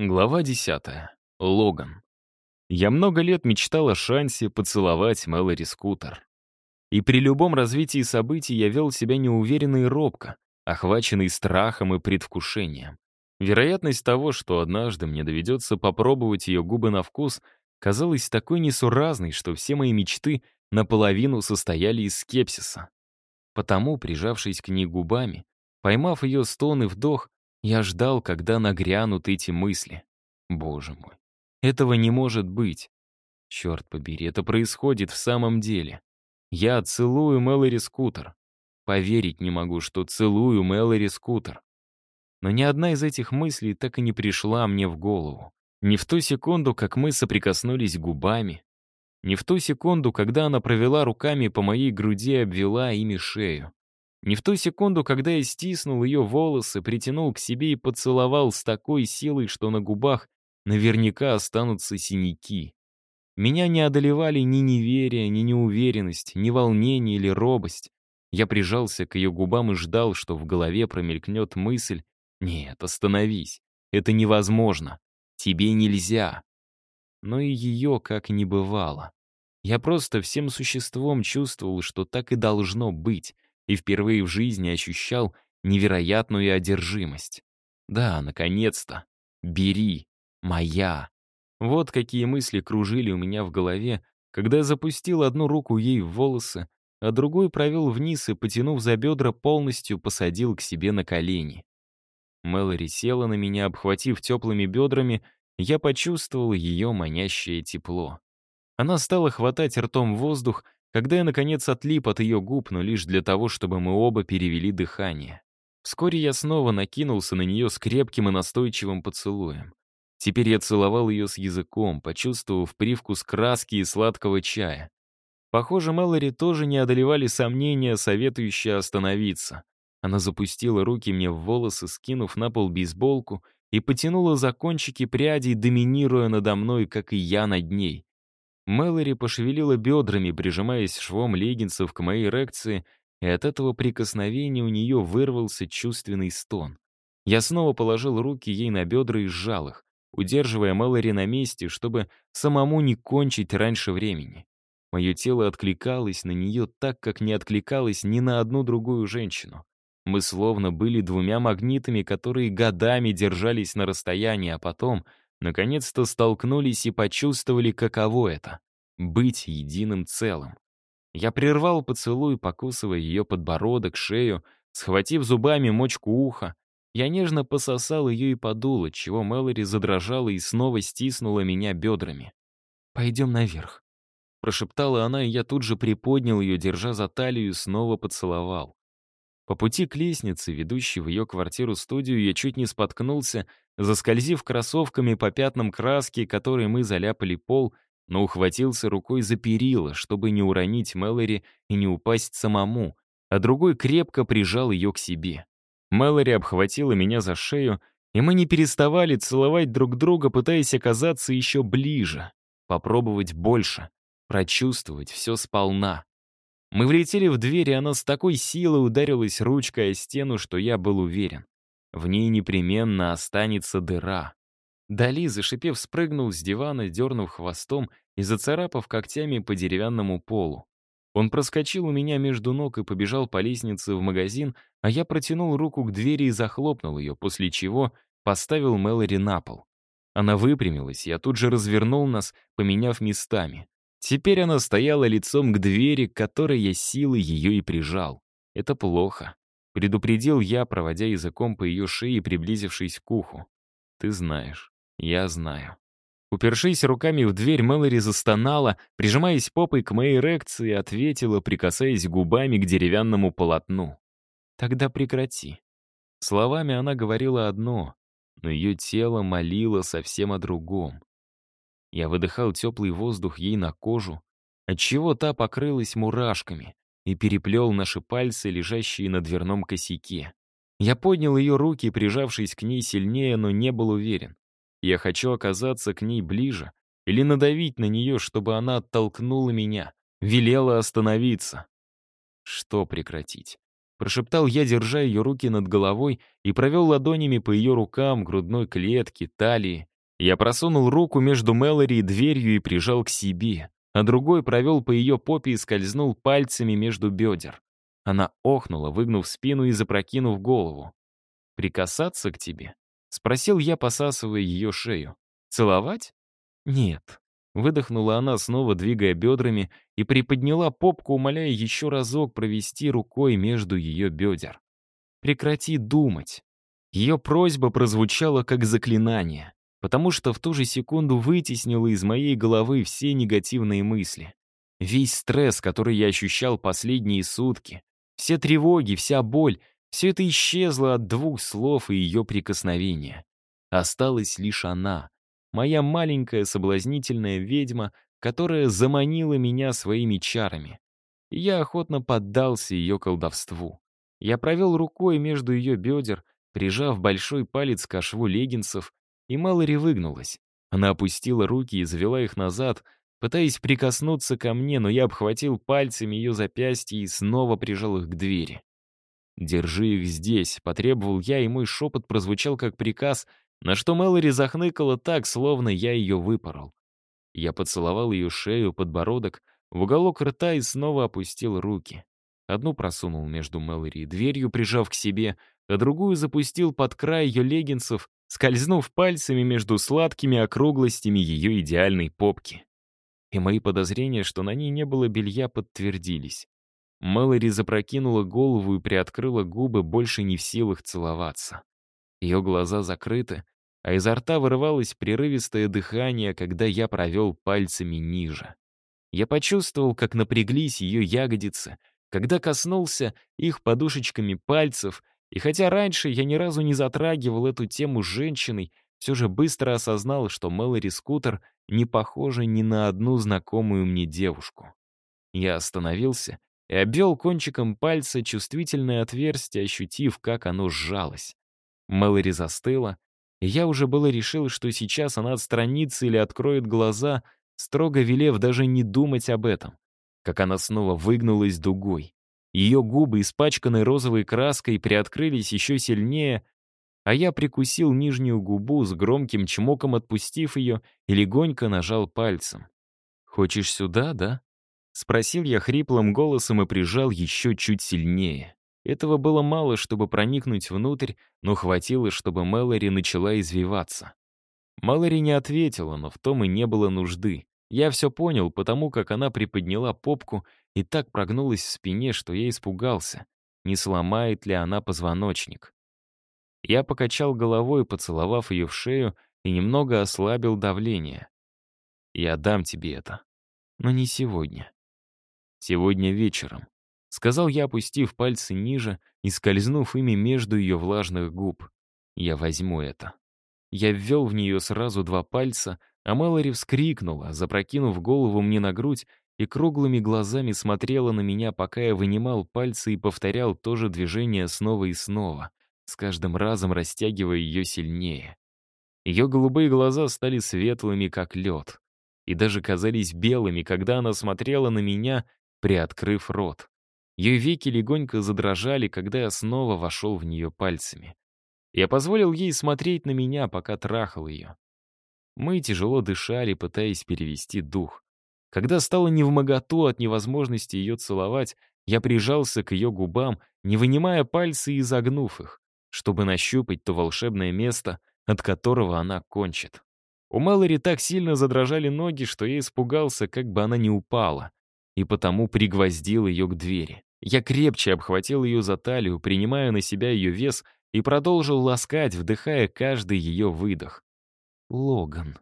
Глава 10. Логан. Я много лет мечтал о шансе поцеловать Мэлори Скутер. И при любом развитии событий я вел себя неуверенно и робко, охваченный страхом и предвкушением. Вероятность того, что однажды мне доведется попробовать ее губы на вкус, казалась такой несуразной, что все мои мечты наполовину состояли из скепсиса. Потому, прижавшись к ней губами, поймав ее стон и вдох, я ждал, когда нагрянут эти мысли. Боже мой, этого не может быть. Черт побери, это происходит в самом деле. Я целую Мэлори Скутер. Поверить не могу, что целую Мэлори Скутер. Но ни одна из этих мыслей так и не пришла мне в голову. Не в ту секунду, как мы соприкоснулись губами, не в ту секунду, когда она провела руками по моей груди и обвела ими шею. Не в ту секунду, когда я стиснул ее волосы, притянул к себе и поцеловал с такой силой, что на губах наверняка останутся синяки. Меня не одолевали ни неверие, ни неуверенность, ни волнение или робость. Я прижался к ее губам и ждал, что в голове промелькнет мысль «Нет, остановись, это невозможно, тебе нельзя». Но и ее как не бывало. Я просто всем существом чувствовал, что так и должно быть — и впервые в жизни ощущал невероятную одержимость. Да, наконец-то. Бери. Моя. Вот какие мысли кружили у меня в голове, когда я запустил одну руку ей в волосы, а другой провел вниз и, потянув за бедра, полностью посадил к себе на колени. Мэлори села на меня, обхватив теплыми бедрами, я почувствовал ее манящее тепло. Она стала хватать ртом воздух, когда я, наконец, отлип от ее губ, но лишь для того, чтобы мы оба перевели дыхание. Вскоре я снова накинулся на нее с крепким и настойчивым поцелуем. Теперь я целовал ее с языком, почувствовав привкус краски и сладкого чая. Похоже, Мэлори тоже не одолевали сомнения, советующие остановиться. Она запустила руки мне в волосы, скинув на пол бейсболку, и потянула за кончики прядей, доминируя надо мной, как и я над ней. Мэлори пошевелила бедрами, прижимаясь швом леггинсов к моей эрекции, и от этого прикосновения у нее вырвался чувственный стон. Я снова положил руки ей на бедра и сжал их, удерживая Мэлори на месте, чтобы самому не кончить раньше времени. Мое тело откликалось на нее так, как не откликалось ни на одну другую женщину. Мы словно были двумя магнитами, которые годами держались на расстоянии, а потом наконец-то столкнулись и почувствовали, каково это — быть единым целым. Я прервал поцелуй, покусывая ее подбородок, шею, схватив зубами мочку уха. Я нежно пососал ее и подул, отчего Мэлори задрожала и снова стиснула меня бедрами. «Пойдем наверх», — прошептала она, и я тут же приподнял ее, держа за талию, и снова поцеловал. По пути к лестнице, ведущей в ее квартиру-студию, я чуть не споткнулся, заскользив кроссовками по пятнам краски, которой мы заляпали пол, но ухватился рукой за перила, чтобы не уронить Мэлори и не упасть самому, а другой крепко прижал ее к себе. Мэлори обхватила меня за шею, и мы не переставали целовать друг друга, пытаясь оказаться еще ближе, попробовать больше, прочувствовать все сполна. Мы влетели в дверь, и она с такой силой ударилась ручкой о стену, что я был уверен. В ней непременно останется дыра. Дали, зашипев, спрыгнул с дивана, дернув хвостом и зацарапав когтями по деревянному полу. Он проскочил у меня между ног и побежал по лестнице в магазин, а я протянул руку к двери и захлопнул ее, после чего поставил Мэлори на пол. Она выпрямилась, я тут же развернул нас, поменяв местами. Теперь она стояла лицом к двери, к которой я силой ее и прижал. Это плохо. Предупредил я, проводя языком по ее шее приблизившись к уху. Ты знаешь, я знаю. Упершись руками в дверь, Мэлори застонала, прижимаясь попой к моей эрекции, ответила, прикасаясь губами к деревянному полотну. «Тогда прекрати». Словами она говорила одно, но ее тело молило совсем о другом. Я выдыхал теплый воздух ей на кожу, отчего та покрылась мурашками и переплел наши пальцы, лежащие на дверном косяке. Я поднял ее руки, прижавшись к ней сильнее, но не был уверен. Я хочу оказаться к ней ближе или надавить на нее, чтобы она оттолкнула меня, велела остановиться. Что прекратить? Прошептал я, держа ее руки над головой, и провел ладонями по ее рукам, грудной клетке, талии. Я просунул руку между Мэлори и дверью и прижал к себе, а другой провел по ее попе и скользнул пальцами между бедер. Она охнула, выгнув спину и запрокинув голову. «Прикасаться к тебе?» — спросил я, посасывая ее шею. «Целовать?» «Нет». Выдохнула она, снова двигая бедрами, и приподняла попку, умоляя еще разок провести рукой между ее бедер. «Прекрати думать». Ее просьба прозвучала как заклинание, потому что в ту же секунду вытеснила из моей головы все негативные мысли. Весь стресс, который я ощущал последние сутки, все тревоги, вся боль, все это исчезло от двух слов и ее прикосновения. Осталась лишь она, моя маленькая соблазнительная ведьма, которая заманила меня своими чарами. И я охотно поддался ее колдовству. Я провел рукой между ее бедер, прижав большой палец к шву леггинсов, и Малори выгнулась. Она опустила руки и завела их назад, пытаясь прикоснуться ко мне, но я обхватил пальцами ее запястье и снова прижал их к двери. «Держи их здесь», — потребовал я, и мой шепот прозвучал как приказ, на что Мэлори захныкала так, словно я ее выпорол. Я поцеловал ее шею, подбородок, в уголок рта и снова опустил руки. Одну просунул между Мэлори и дверью, прижав к себе, а другую запустил под край ее леггинсов, скользнув пальцами между сладкими округлостями ее идеальной попки. И мои подозрения, что на ней не было белья, подтвердились. Мэлори запрокинула голову и приоткрыла губы, больше не в силах целоваться. Ее глаза закрыты, а изо рта вырывалось прерывистое дыхание, когда я провел пальцами ниже. Я почувствовал, как напряглись ее ягодицы, когда коснулся их подушечками пальцев, и хотя раньше я ни разу не затрагивал эту тему с женщиной, все же быстро осознал, что Мэлори Скутер не похожа ни на одну знакомую мне девушку. Я остановился и обвел кончиком пальца чувствительное отверстие, ощутив, как оно сжалось. Мэлори застыла, и я уже было решил, что сейчас она отстранится или откроет глаза, строго велев даже не думать об этом, как она снова выгнулась дугой. Ее губы, испачканные розовой краской, приоткрылись еще сильнее, а я прикусил нижнюю губу с громким чмоком, отпустив ее, и легонько нажал пальцем. «Хочешь сюда, да?» Спросил я хриплым голосом и прижал еще чуть сильнее. Этого было мало, чтобы проникнуть внутрь, но хватило, чтобы Мэлори начала извиваться. Мэлори не ответила, но в том и не было нужды. Я все понял, потому как она приподняла попку и так прогнулась в спине, что я испугался, не сломает ли она позвоночник. Я покачал головой, поцеловав ее в шею, и немного ослабил давление. «Я дам тебе это. Но не сегодня. Сегодня вечером», — сказал я, опустив пальцы ниже и скользнув ими между ее влажных губ. «Я возьму это». Я ввел в нее сразу два пальца, а Мэлори вскрикнула, запрокинув голову мне на грудь и круглыми глазами смотрела на меня, пока я вынимал пальцы и повторял то же движение снова и снова, с каждым разом растягивая ее сильнее. Ее голубые глаза стали светлыми, как лед, и даже казались белыми, когда она смотрела на меня, приоткрыв рот. Ее веки легонько задрожали, когда я снова вошел в нее пальцами. Я позволил ей смотреть на меня, пока трахал ее. Мы тяжело дышали, пытаясь перевести дух. Когда стало невмоготу от невозможности ее целовать, я прижался к ее губам, не вынимая пальцы и загнув их, чтобы нащупать то волшебное место, от которого она кончит. У Мэлори так сильно задрожали ноги, что я испугался, как бы она не упала, и потому пригвоздил ее к двери. Я крепче обхватил ее за талию, принимая на себя ее вес, и продолжил ласкать, вдыхая каждый ее выдох. «Логан».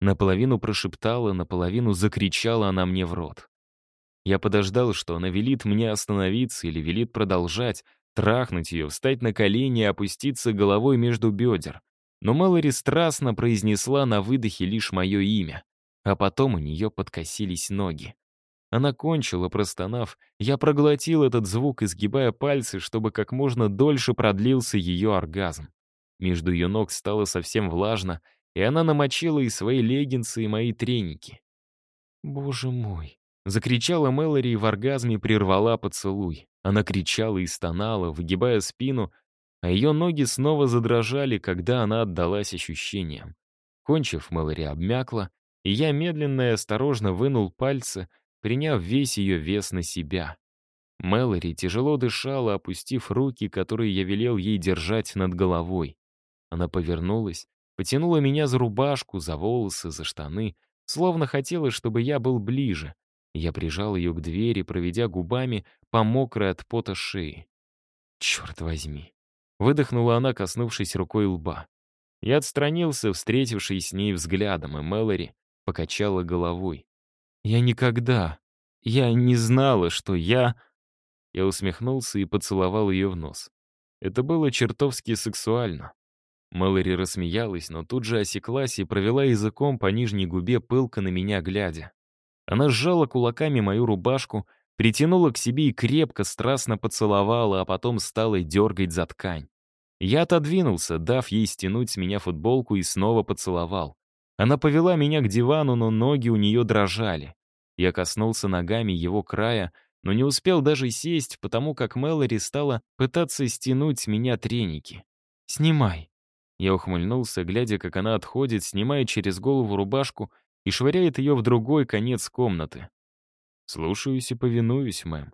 Наполовину прошептала, наполовину закричала она мне в рот. Я подождал, что она велит мне остановиться или велит продолжать, трахнуть ее, встать на колени и опуститься головой между бедер. Но Мэлори страстно произнесла на выдохе лишь мое имя, а потом у нее подкосились ноги. Она кончила, простонав. Я проглотил этот звук, изгибая пальцы, чтобы как можно дольше продлился ее оргазм. Между ее ног стало совсем влажно, и она намочила и свои леггинсы, и мои треники. «Боже мой!» — закричала Мэлори и в оргазме прервала поцелуй. Она кричала и стонала, выгибая спину, а ее ноги снова задрожали, когда она отдалась ощущениям. Кончив, Мэлори обмякла, и я медленно и осторожно вынул пальцы, приняв весь ее вес на себя. Мэлори тяжело дышала, опустив руки, которые я велел ей держать над головой. Она повернулась, потянула меня за рубашку, за волосы, за штаны, словно хотела, чтобы я был ближе. Я прижал ее к двери, проведя губами по мокрой от пота шеи. «Черт возьми!» — выдохнула она, коснувшись рукой лба. Я отстранился, встретившись с ней взглядом, и Мэлори покачала головой. «Я никогда... Я не знала, что я...» Я усмехнулся и поцеловал ее в нос. Это было чертовски сексуально. Мэлори рассмеялась, но тут же осеклась и провела языком по нижней губе, пылко на меня глядя. Она сжала кулаками мою рубашку, притянула к себе и крепко, страстно поцеловала, а потом стала дергать за ткань. Я отодвинулся, дав ей стянуть с меня футболку и снова поцеловал. Она повела меня к дивану, но ноги у нее дрожали. Я коснулся ногами его края, но не успел даже сесть, потому как Мэлори стала пытаться стянуть с меня треники. «Снимай». Я ухмыльнулся, глядя, как она отходит, снимая через голову рубашку и швыряет ее в другой конец комнаты. «Слушаюсь и повинуюсь, мэм».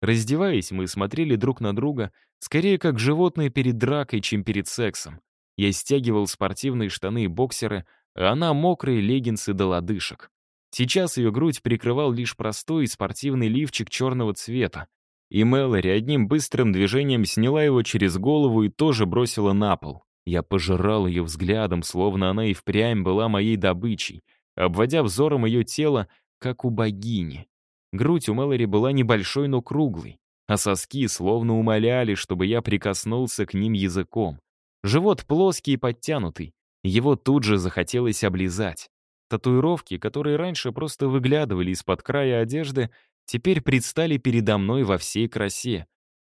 Раздеваясь, мы смотрели друг на друга, скорее как животные перед дракой, чем перед сексом. Я стягивал спортивные штаны и боксеры, а она мокрые леггинсы до лодыжек. Сейчас ее грудь прикрывал лишь простой спортивный лифчик черного цвета. И Мэлори одним быстрым движением сняла его через голову и тоже бросила на пол. Я пожирал ее взглядом, словно она и впрямь была моей добычей, обводя взором ее тело, как у богини. Грудь у Мэлори была небольшой, но круглой, а соски словно умоляли, чтобы я прикоснулся к ним языком. Живот плоский и подтянутый, его тут же захотелось облизать. Татуировки, которые раньше просто выглядывали из-под края одежды, теперь предстали передо мной во всей красе.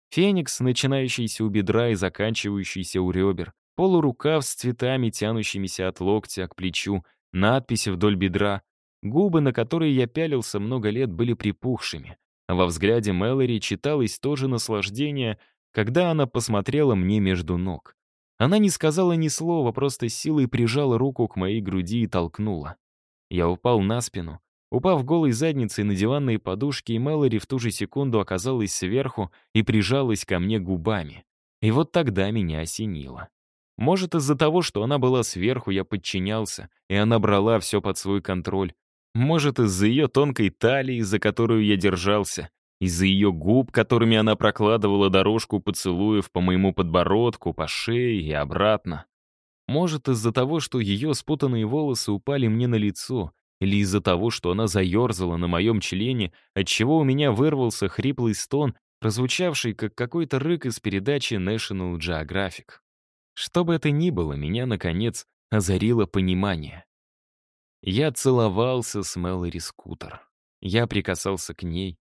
Феникс, начинающийся у бедра и заканчивающийся у ребер, полурукав с цветами, тянущимися от локтя к плечу, надписи вдоль бедра, губы, на которые я пялился много лет, были припухшими. А во взгляде Мэлори читалось то же наслаждение, когда она посмотрела мне между ног. Она не сказала ни слова, просто силой прижала руку к моей груди и толкнула. Я упал на спину. Упав голой задницей на диванные подушки, и Мэлори в ту же секунду оказалась сверху и прижалась ко мне губами. И вот тогда меня осенило. Может, из-за того, что она была сверху, я подчинялся, и она брала все под свой контроль. Может, из-за ее тонкой талии, за которую я держался, из-за ее губ, которыми она прокладывала дорожку поцелуев по моему подбородку, по шее и обратно. Может, из-за того, что ее спутанные волосы упали мне на лицо, или из-за того, что она заерзала на моем члене, отчего у меня вырвался хриплый стон, прозвучавший как какой-то рык из передачи National Geographic. Что бы это ни было, меня, наконец, озарило понимание. Я целовался с Мэлори Скутер. Я прикасался к ней.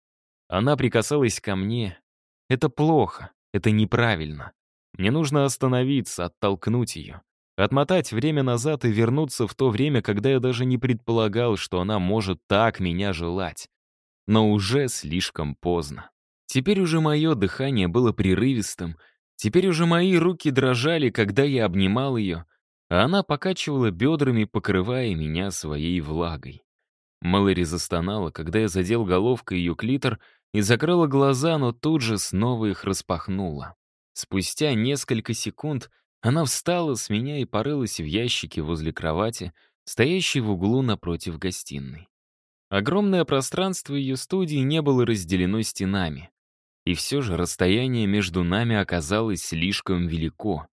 Она прикасалась ко мне. Это плохо, это неправильно. Мне нужно остановиться, оттолкнуть ее. Отмотать время назад и вернуться в то время, когда я даже не предполагал, что она может так меня желать. Но уже слишком поздно. Теперь уже мое дыхание было прерывистым, теперь уже мои руки дрожали, когда я обнимал ее, а она покачивала бедрами, покрывая меня своей влагой. Мэлори застонала, когда я задел головкой ее клитор и закрыла глаза, но тут же снова их распахнула. Спустя несколько секунд — она встала с меня и порылась в ящике возле кровати, стоящей в углу напротив гостиной. Огромное пространство ее студии не было разделено стенами. И все же расстояние между нами оказалось слишком велико.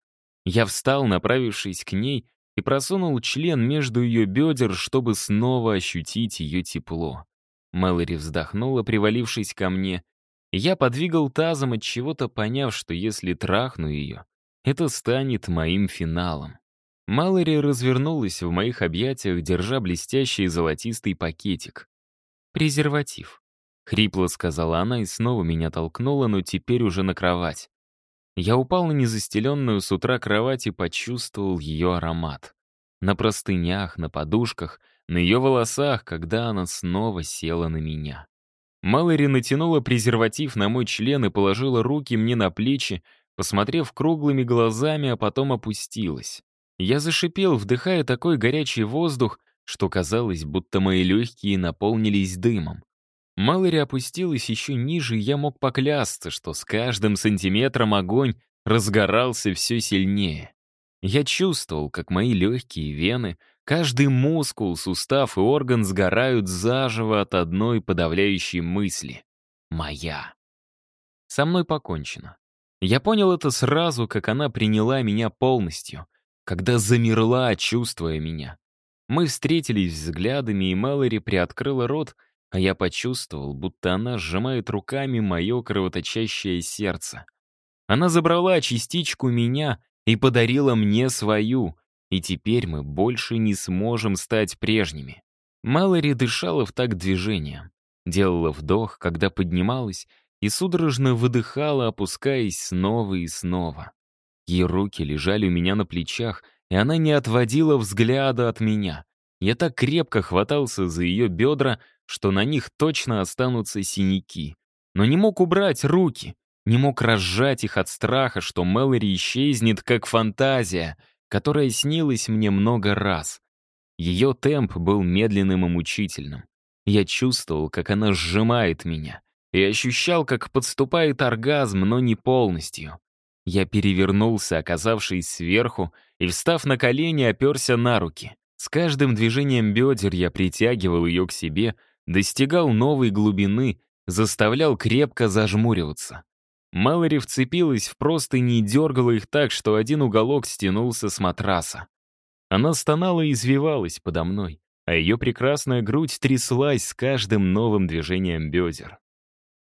Я встал, направившись к ней, и просунул член между ее бедер, чтобы снова ощутить ее тепло. Мэлори вздохнула, привалившись ко мне. Я подвигал тазом от чего-то, поняв, что если трахну ее, это станет моим финалом. Малори развернулась в моих объятиях, держа блестящий золотистый пакетик. «Презерватив», — хрипло сказала она и снова меня толкнула, но теперь уже на кровать. Я упал на незастеленную с утра кровать и почувствовал ее аромат. На простынях, на подушках, на ее волосах, когда она снова села на меня. Малори натянула презерватив на мой член и положила руки мне на плечи, посмотрев круглыми глазами, а потом опустилась. Я зашипел, вдыхая такой горячий воздух, что казалось, будто мои легкие наполнились дымом. Малори опустилась еще ниже, и я мог поклясться, что с каждым сантиметром огонь разгорался все сильнее. Я чувствовал, как мои легкие вены, каждый мускул, сустав и орган сгорают заживо от одной подавляющей мысли. Моя. Со мной покончено. Я понял это сразу, как она приняла меня полностью, когда замерла, чувствуя меня. Мы встретились взглядами, и Мэлори приоткрыла рот, а я почувствовал, будто она сжимает руками мое кровоточащее сердце. Она забрала частичку меня и подарила мне свою, и теперь мы больше не сможем стать прежними. Малори дышала в такт движения, делала вдох, когда поднималась, и судорожно выдыхала, опускаясь снова и снова. Ее руки лежали у меня на плечах, и она не отводила взгляда от меня. Я так крепко хватался за ее бедра, что на них точно останутся синяки. Но не мог убрать руки, не мог разжать их от страха, что Мэлори исчезнет, как фантазия, которая снилась мне много раз. Ее темп был медленным и мучительным. Я чувствовал, как она сжимает меня, и ощущал, как подступает оргазм, но не полностью. Я перевернулся, оказавшись сверху, и, встав на колени, оперся на руки. С каждым движением бедер я притягивал ее к себе, достигал новой глубины, заставлял крепко зажмуриваться. Малори вцепилась в простыни и дергала их так, что один уголок стянулся с матраса. Она стонала и извивалась подо мной, а ее прекрасная грудь тряслась с каждым новым движением бедер.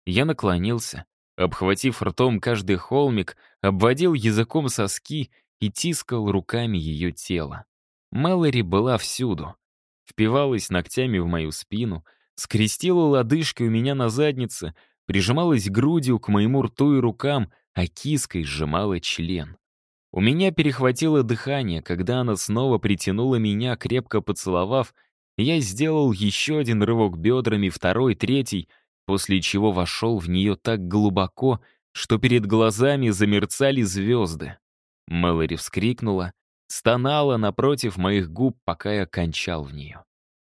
Я наклонился, обхватив ртом каждый холмик, обводил языком соски и тискал руками ее тело. Мэлори была всюду. Впивалась ногтями в мою спину, скрестила лодыжки у меня на заднице, прижималась грудью к моему рту и рукам, а киской сжимала член. У меня перехватило дыхание, когда она снова притянула меня, крепко поцеловав, я сделал еще один рывок бедрами, второй, третий — после чего вошел в нее так глубоко, что перед глазами замерцали звезды. Мэлори вскрикнула, стонала напротив моих губ, пока я кончал в нее.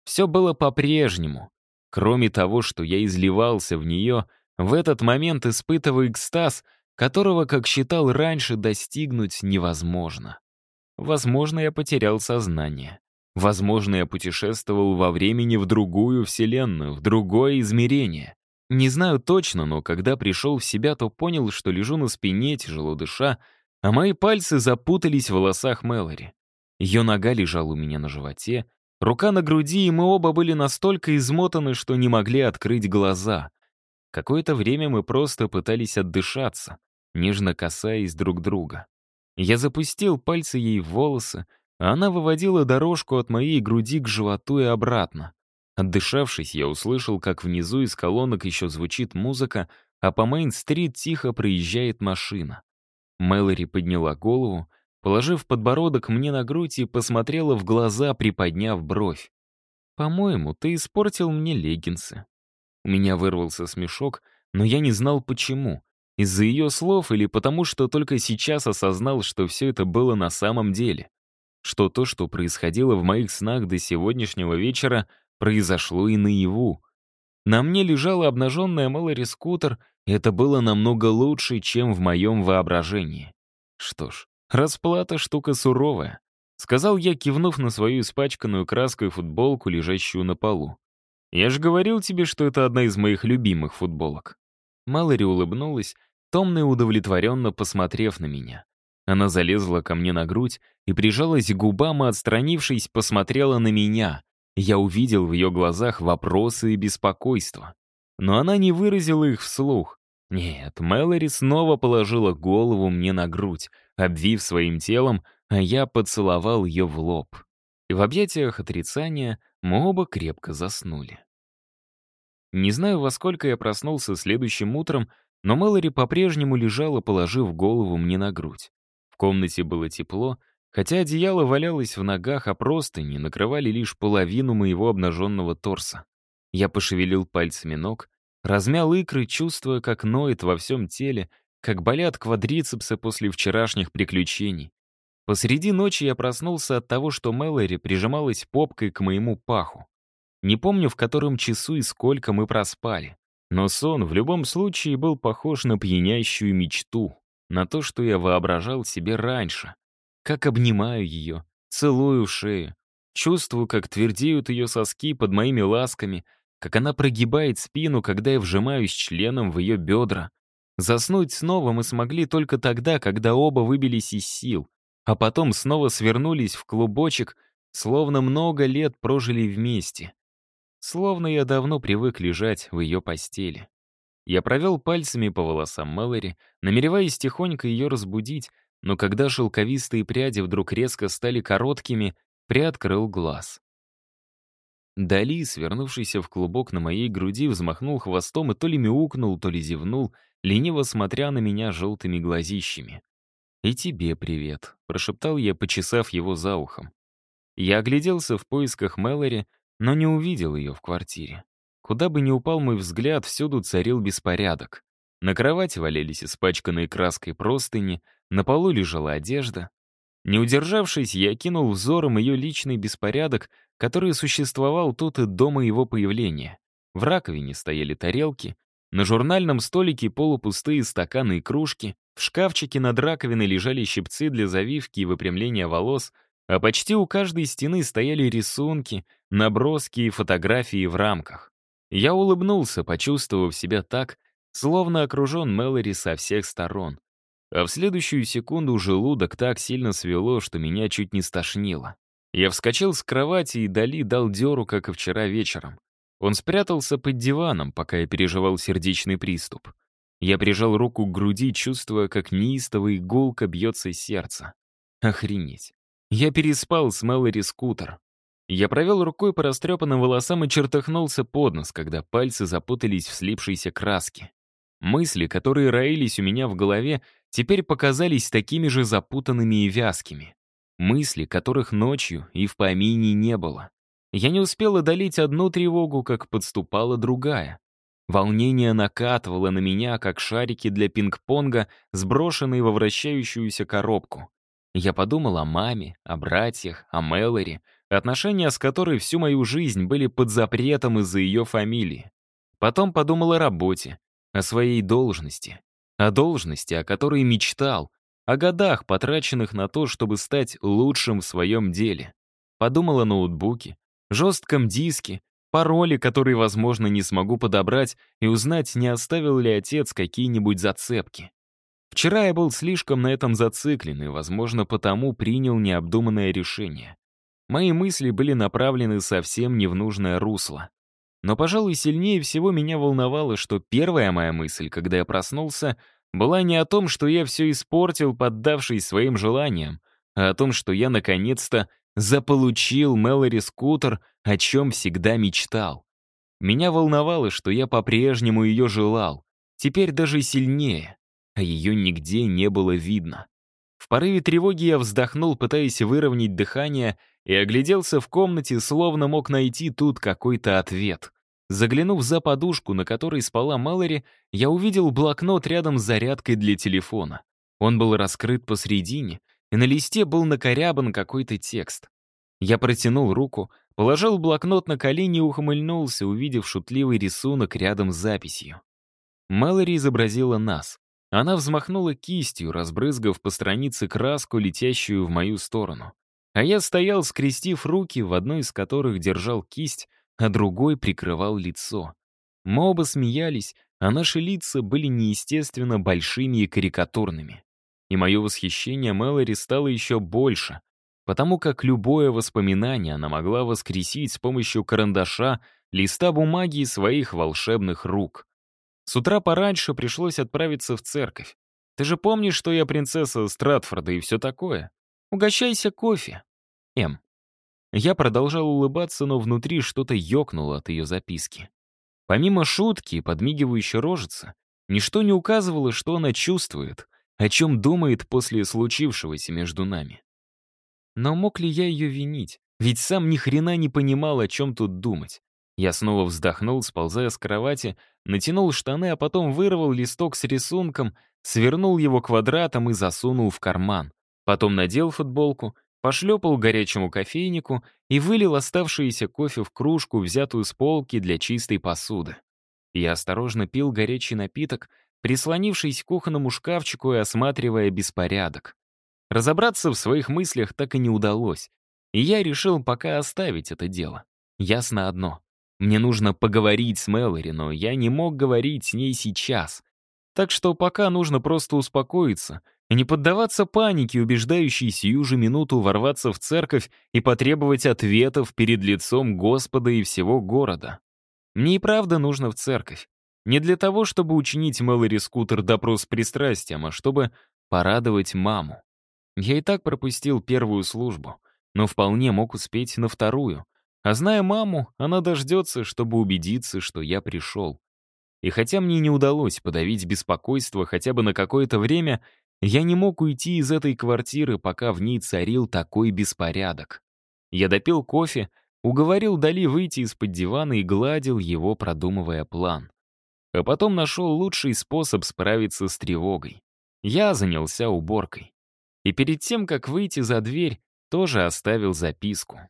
Все было по-прежнему, кроме того, что я изливался в нее, в этот момент испытывая экстаз, которого, как считал раньше, достигнуть невозможно. Возможно, я потерял сознание. Возможно, я путешествовал во времени в другую вселенную, в другое измерение. Не знаю точно, но когда пришел в себя, то понял, что лежу на спине, тяжело дыша, а мои пальцы запутались в волосах Мэлори. Ее нога лежала у меня на животе, рука на груди, и мы оба были настолько измотаны, что не могли открыть глаза. Какое-то время мы просто пытались отдышаться, нежно касаясь друг друга. Я запустил пальцы ей в волосы, а она выводила дорожку от моей груди к животу и обратно. Отдышавшись, я услышал, как внизу из колонок еще звучит музыка, а по Мейн-стрит тихо проезжает машина. Мэлори подняла голову, положив подбородок мне на грудь и посмотрела в глаза, приподняв бровь. «По-моему, ты испортил мне леггинсы». У меня вырвался смешок, но я не знал почему. Из-за ее слов или потому, что только сейчас осознал, что все это было на самом деле. Что то, что происходило в моих снах до сегодняшнего вечера — произошло и наяву. На мне лежала обнаженная Мэлори Скутер, это было намного лучше, чем в моем воображении. Что ж, расплата штука суровая, сказал я, кивнув на свою испачканную краской футболку, лежащую на полу. Я же говорил тебе, что это одна из моих любимых футболок. Малори улыбнулась, томно и удовлетворенно посмотрев на меня. Она залезла ко мне на грудь и прижалась к губам, и, отстранившись, посмотрела на меня, я увидел в ее глазах вопросы и беспокойство. Но она не выразила их вслух. Нет, Мэлори снова положила голову мне на грудь, обвив своим телом, а я поцеловал ее в лоб. И в объятиях отрицания мы оба крепко заснули. Не знаю, во сколько я проснулся следующим утром, но Мэлори по-прежнему лежала, положив голову мне на грудь. В комнате было тепло, Хотя одеяло валялось в ногах, а простыни накрывали лишь половину моего обнаженного торса. Я пошевелил пальцами ног, Размял икры, чувствуя, как ноет во всем теле, как болят квадрицепсы после вчерашних приключений. Посреди ночи я проснулся от того, что Мэлори прижималась попкой к моему паху. Не помню, в котором часу и сколько мы проспали. Но сон в любом случае был похож на пьянящую мечту, на то, что я воображал себе раньше. Как обнимаю ее, целую шею, чувствую, как твердеют ее соски под моими ласками, как она прогибает спину, когда я вжимаюсь членом в ее бедра. Заснуть снова мы смогли только тогда, когда оба выбились из сил, а потом снова свернулись в клубочек, словно много лет прожили вместе. Словно я давно привык лежать в ее постели. Я провел пальцами по волосам Мэлори, намереваясь тихонько ее разбудить, но когда шелковистые пряди вдруг резко стали короткими, приоткрыл глаз. Дали, свернувшийся в клубок на моей груди, взмахнул хвостом и то ли мяукнул, то ли зевнул, лениво смотря на меня желтыми глазищами. «И тебе привет», — прошептал я, почесав его за ухом. Я огляделся в поисках Мэлори, но не увидел ее в квартире. Куда бы ни упал мой взгляд, всюду царил беспорядок. На кровати валялись испачканные краской простыни, на полу лежала одежда. Не удержавшись, я кинул взором ее личный беспорядок, который существовал тут и до моего появления. В раковине стояли тарелки, на журнальном столике полупустые стаканы и кружки, в шкафчике над раковиной лежали щипцы для завивки и выпрямления волос, а почти у каждой стены стояли рисунки, наброски и фотографии в рамках. Я улыбнулся, почувствовав себя так, словно окружен Мэлори со всех сторон. А в следующую секунду желудок так сильно свело, что меня чуть не стошнило. Я вскочил с кровати и Дали дал дёру, как и вчера вечером. Он спрятался под диваном, пока я переживал сердечный приступ. Я прижал руку к груди, чувствуя, как неистово иголка бьется сердце. Охренеть. Я переспал с Мэлори Скутер. Я провел рукой по растрепанным волосам и чертыхнулся под нос, когда пальцы запутались в слипшейся краске. Мысли, которые роились у меня в голове, теперь показались такими же запутанными и вязкими. Мысли, которых ночью и в помине не было. Я не успел одолеть одну тревогу, как подступала другая. Волнение накатывало на меня, как шарики для пинг-понга, сброшенные во вращающуюся коробку. Я подумал о маме, о братьях, о Мэлори, отношения с которой всю мою жизнь были под запретом из-за ее фамилии. Потом подумал о работе, о своей должности, о должности, о которой мечтал, о годах, потраченных на то, чтобы стать лучшим в своем деле. Подумал о ноутбуке, жестком диске, пароли, которые, возможно, не смогу подобрать и узнать, не оставил ли отец какие-нибудь зацепки. Вчера я был слишком на этом зациклен и, возможно, потому принял необдуманное решение. Мои мысли были направлены совсем не в нужное русло. Но, пожалуй, сильнее всего меня волновало, что первая моя мысль, когда я проснулся, была не о том, что я все испортил, поддавшись своим желаниям, а о том, что я, наконец-то, заполучил Мэлори Скутер, о чем всегда мечтал. Меня волновало, что я по-прежнему ее желал, теперь даже сильнее, а ее нигде не было видно. В порыве тревоги я вздохнул, пытаясь выровнять дыхание, и огляделся в комнате, словно мог найти тут какой-то ответ. Заглянув за подушку, на которой спала Малори, я увидел блокнот рядом с зарядкой для телефона. Он был раскрыт посредине, и на листе был накорябан какой-то текст. Я протянул руку, положил блокнот на колени и ухмыльнулся, увидев шутливый рисунок рядом с записью. Мэлори изобразила нас. Она взмахнула кистью, разбрызгав по странице краску, летящую в мою сторону. А я стоял, скрестив руки, в одной из которых держал кисть, а другой прикрывал лицо. Мы оба смеялись, а наши лица были неестественно большими и карикатурными и мое восхищение Мэлори стало еще больше, потому как любое воспоминание она могла воскресить с помощью карандаша, листа бумаги и своих волшебных рук. С утра пораньше пришлось отправиться в церковь. Ты же помнишь, что я принцесса Стратфорда и все такое? Угощайся кофе. М. Я продолжал улыбаться, но внутри что-то ёкнуло от ее записки. Помимо шутки и подмигивающей рожицы, ничто не указывало, что она чувствует, о чем думает после случившегося между нами. Но мог ли я ее винить? Ведь сам ни хрена не понимал, о чем тут думать. Я снова вздохнул, сползая с кровати, натянул штаны, а потом вырвал листок с рисунком, свернул его квадратом и засунул в карман. Потом надел футболку, пошлепал горячему кофейнику и вылил оставшиеся кофе в кружку, взятую с полки для чистой посуды. Я осторожно пил горячий напиток, прислонившись к кухонному шкафчику и осматривая беспорядок. Разобраться в своих мыслях так и не удалось, и я решил пока оставить это дело. Ясно одно. Мне нужно поговорить с Мэлори, но я не мог говорить с ней сейчас. Так что пока нужно просто успокоиться и не поддаваться панике, убеждающей сию же минуту ворваться в церковь и потребовать ответов перед лицом Господа и всего города. Мне и правда нужно в церковь. Не для того, чтобы учинить Мэлори Скутер допрос пристрастием, а чтобы порадовать маму. Я и так пропустил первую службу, но вполне мог успеть на вторую. А зная маму, она дождется, чтобы убедиться, что я пришел. И хотя мне не удалось подавить беспокойство хотя бы на какое-то время, я не мог уйти из этой квартиры, пока в ней царил такой беспорядок. Я допил кофе, уговорил Дали выйти из-под дивана и гладил его, продумывая план. А потом нашел лучший способ справиться с тревогой. Я занялся уборкой. И перед тем, как выйти за дверь, тоже оставил записку.